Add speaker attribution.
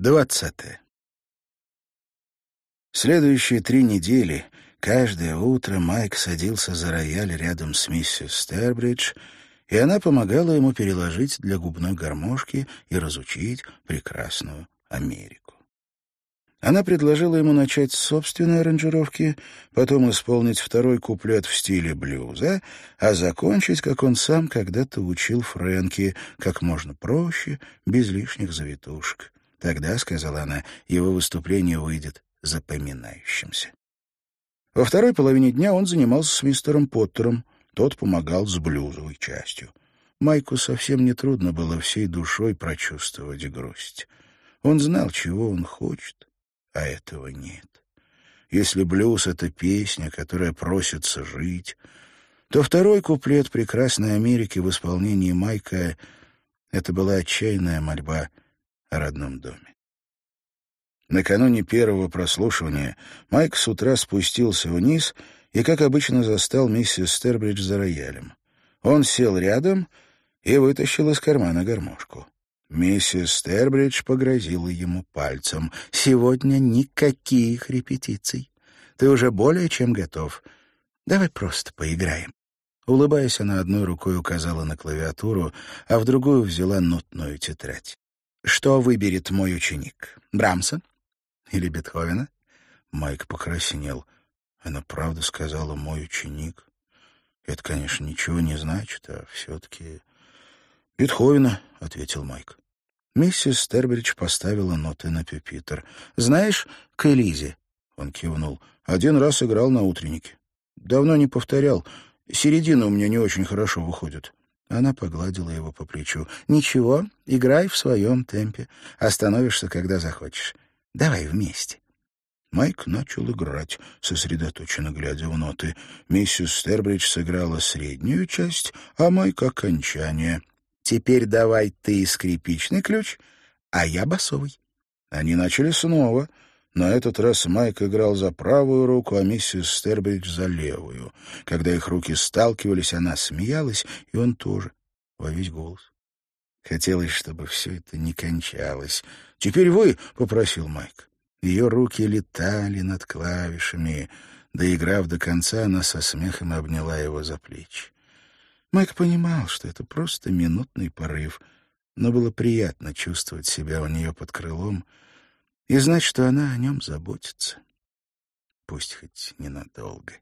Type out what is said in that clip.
Speaker 1: Двадцатое. Следующие три недели каждое утро Майк садился за рояль рядом с миссис Стербридж, и она помогала ему переложить для губной гармошки и разучить прекрасную Америку. Она предложила ему начать с собственной аранжировки, потом исполнить второй куплет в стиле блюза, а закончить, как он сам когда-то учил Фрэнки, как можно проще, без лишних завитушек. Тогда, — сказала она, — его выступление выйдет запоминающимся. Во второй половине дня он занимался с мистером Поттером. Тот помогал с блюзовой частью. Майку совсем не трудно было всей душой прочувствовать грусть. Он знал, чего он хочет, а этого нет. Если блюз — это песня, которая просится жить, то второй куплет «Прекрасной Америки» в исполнении Майка — это была отчаянная мольба — о родном доме. Накануне первого прослушивания Майк с утра спустился вниз и, как обычно, застал миссис Стербридж за роялем. Он сел рядом и вытащил из кармана гармошку. Миссис Стербридж погрозила ему пальцем. «Сегодня никаких репетиций. Ты уже более чем готов. Давай просто поиграем». Улыбаясь, она одной рукой указала на клавиатуру, а в другую взяла нотную тетрадь. Что выберет мой ученик? Брамса или Бетховена? Майк покраснел. Она правда сказала «мой ученик». Это, конечно, ничего не значит, а все-таки... «Бетховена», — ответил Майк. Миссис Стербридж поставила ноты на пюпитр. «Знаешь, к Элизе?» — он кивнул. «Один раз играл на утреннике. Давно не повторял. Середина у меня не очень хорошо выходит. Она погладила его по плечу. «Ничего, играй в своем темпе. Остановишься, когда захочешь. Давай вместе». Майк начал играть, сосредоточенно глядя в ноты. Миссис Стербридж сыграла среднюю часть, а Майк — окончание. «Теперь давай ты скрипичный ключ, а я басовый». Они начали снова — на этот раз Майк играл за правую руку, а миссис Стербридж за левую. Когда их руки сталкивались, она смеялась, и он тоже, во весь голос. Хотелось, чтобы все это не кончалось. «Теперь вы», — попросил Майк. Ее руки летали над клавишами. Доиграв до конца, она со смехом обняла его за плечи. Майк понимал, что это просто минутный порыв, но было приятно чувствовать себя у нее под крылом — и знать, что она о нем заботится. Пусть хоть ненадолго.